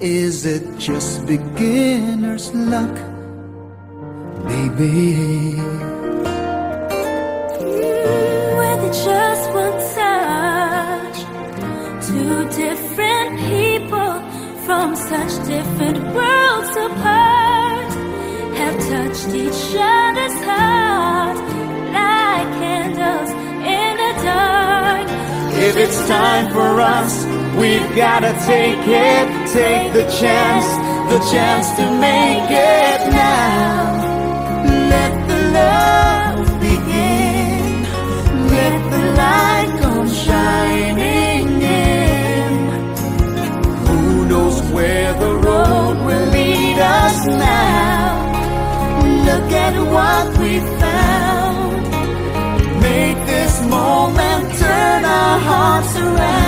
Is it just beginner's luck? Maybe. With just one touch, two different people from such different worlds apart have touched each other's heart like candles in the dark. If it's time for us, we've gotta take it, take the chance, the chance to make it now. Let the love begin, let the light come shining in. Who knows where the road will lead us now? Look at what we found. Make this moment turn our hearts around.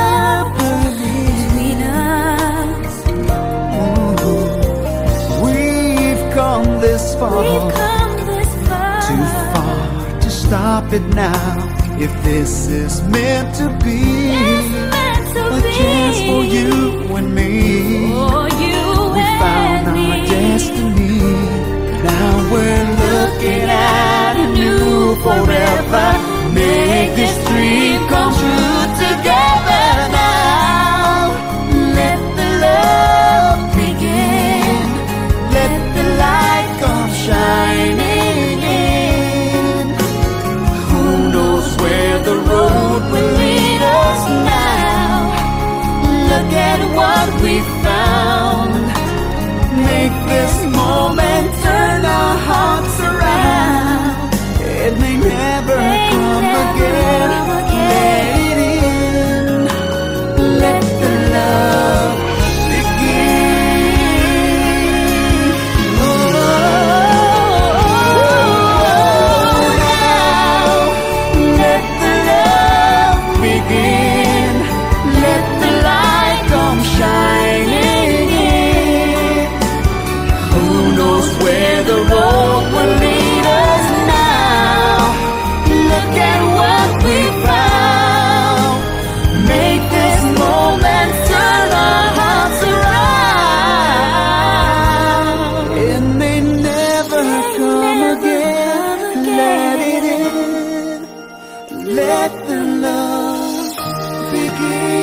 this far. We've come this far. too far to stop it now. If this is meant to be, It's meant to a be. chance for you and me. For you We found our me. destiny. Now we're looking at a new forever. Make this dream come true At what we found. Let the love begin.